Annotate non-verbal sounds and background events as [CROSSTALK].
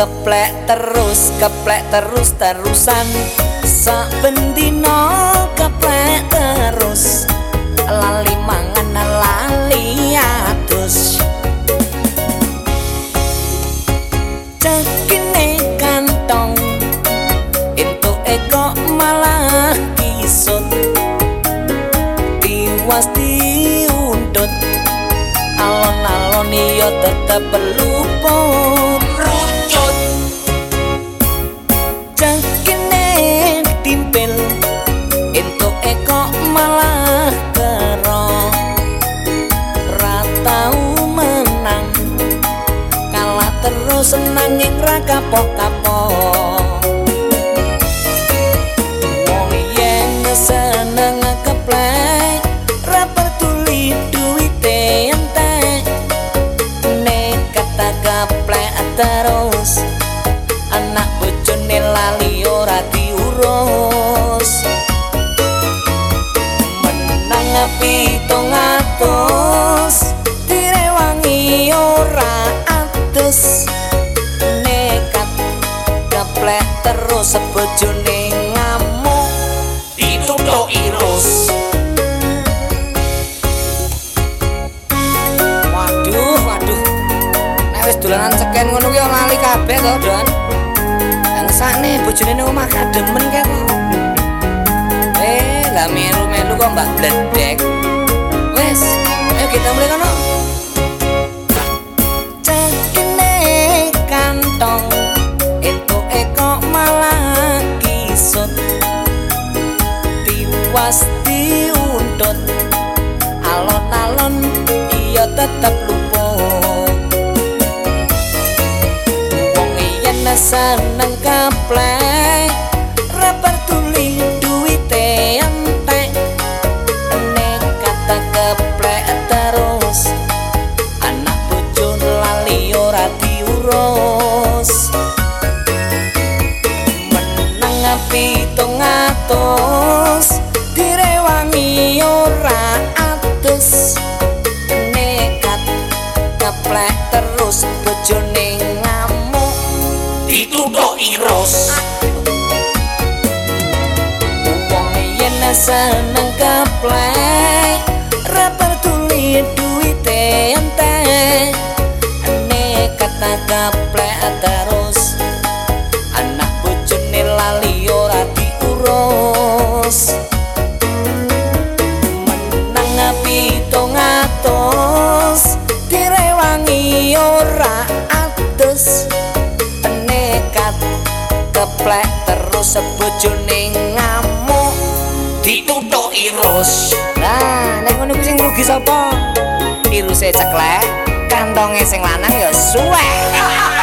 keplek terus keplek terus terusan. Sak bendino keplek terus. Lali mangan lali atus cekine kantong. Itu eko malah kisut diundut tetep luput rucut. Cekine timpil itu eko malah kero. Ratau menang kalah terus nanging ra atus nekat keplek terus bojone ngamuk. Ditutuk irus. Waduh waduh. Nek wis dolanan ceken ngono ki lali kabeh to don. Bangsane bojone ning omah kademen kok eh lah melu-melu kok mbak bledek diundut alon-alon iya tetep luput wong yen seneng kaplek ra peduli duwite entek. Nekat keplek terus anak bojo lali ora diurus. Menang pitung atus direwangi keplek terus bojone ngamuk. Ditutuk irus keplek terus bojone ngamuk. Ditutuk irus nah nek ngono ku sing rugi sapa? Iruse ceklek kantonge sing lanang ya suwek [LAUGHS]